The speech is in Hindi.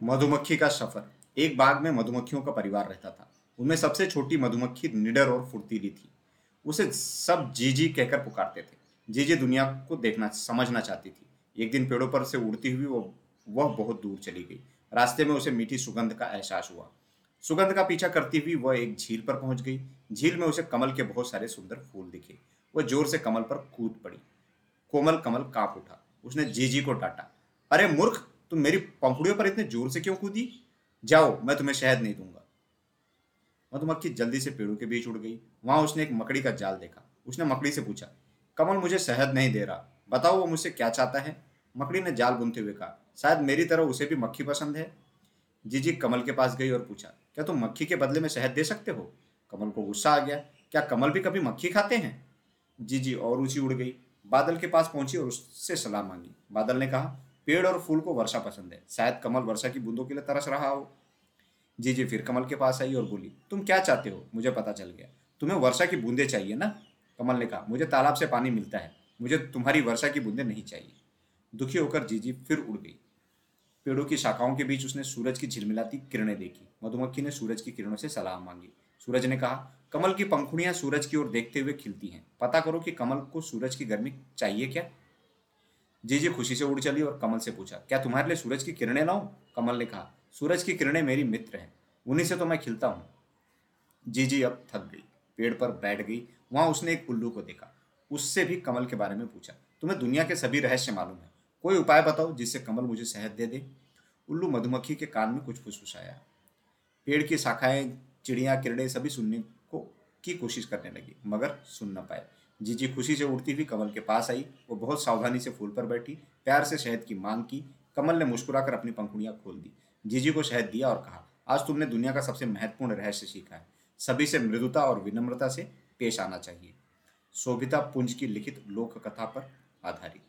मधुमक्खी का सफ़र। एक बाग में मधुमक्खियों का परिवार रहता था। उनमें सबसे छोटी मधुमक्खी निडर और फुर्तीली थी। उसे सब जीजी कहकर पुकारते थे। जीजी दुनिया को देखना, समझना चाहती थी। एक दिन पेड़ों पर से उड़ती हुई वो, वह बहुत दूर चली गई। रास्ते में उसे मीठी सुगंध का एहसास हुआ। सुगंध का पीछा करती हुई वह एक झील पर पहुँच गई। झील में उसे कमल के बहुत सारे सुंदर फूल दिखे। वह ज़ोर से कमल पर कूद पड़ी। कोमल कमल काँप उठा। उसने जीजी को डांटा, अरे मूर्ख तुम मेरी पंखुड़ियों पर इतने ज़ोर से क्यों कूदी? जाओ, मैं तुम्हें शहद नहीं दूँगा। मधुमक्खी जल्दी से पेड़ों के बीच उड़ गई। वहाँ उसने एक मकड़ी का जाल देखा। उसने मकड़ी से पूछा, कमल मुझे शहद नहीं दे रहा। बताओ वो मुझसे क्या चाहता है? मकड़ी ने जाल बुनते हुए कहा, शायद मेरी तरह उसे भी मक्खी पसंद है? जीजी कमल के पास गई और पूछा, क्या तुम मक्खी के बदले में शहद दे सकते हो? कमल को गुस्सा आ गया, क्या कमल भी कभी मक्खी खाते हैं? जीजी और ऊँची उड़ गई। बादल के पास पहुँची और उससे सलाह मांगी। बादल ने कहा पेड़ और फूल को वर्षा पसंद है। शायद कमल वर्षा की बूंदों के लिए तरस रहा हो। जी जी, फिर कमल के पास आई और बोली, तुम क्या चाहते हो? मुझे पता चल गया। तुम्हें वर्षा की बूंदे चाहिए ना? कमल ने कहा, मुझे तालाब से पानी मिलता है। मुझे तुम्हारी वर्षा की बूंदे नहीं चाहिए। दुखी होकर जीजी फिर उड़ गई। पेड़ों की शाखाओं के बीच उसने सूरज की झिलमिलाती किरणें देखी। मधुमक्खी ने सूरज की किरणों से सलाह मांगी। सूरज ने कहा, कमल की पंखुड़ियाँ सूरज की ओर देखते हुए खिलती हैं। पता करो कि कमल को सूरज की गर्मी चाहिए क्या? जीजी खुशी से उड़ चली और कमल से पूछा, क्या तुम्हारे लिए सूरज की किरणें लाऊं? कमल ने कहा, सूरज की किरणें मेरी मित्र हैं, उन्हीं से तो मैं खिलता हूँ। जीजी अब थक गई, पेड़ पर बैठ गई, वहाँ उसने एक उल्लू को देखा, उससे भी कमल के बारे में पूछा, तुम्हें दुनिया के सभी रहस्य मालूम है, कोई उपाय बताओ जिससे कमल मुझे शहद दे दे? उल्लू मधुमक्खी के कान में कुछ फुसफुसाया, पेड़ की शाखाएँ, चिड़िया किरड़े सभी सुनने को, की कोशिश करने लगी, मगर सुन न पाए। जीजी खुशी से उड़ती हुई कमल के पास आई। वो बहुत सावधानी से फूल पर बैठी, प्यार से शहद की मांग की। कमल ने मुस्कुराकर अपनी पंखुड़ियाँ खोल दी। जीजी को शहद दिया और कहा, आज तुमने दुनिया का सबसे महत्वपूर्ण रहस्य सीखा है। सभी से मृदुता और विनम्रता से पेश आना चाहिए। शोभिता पुंज की लिखित लोक कथा पर आधारित।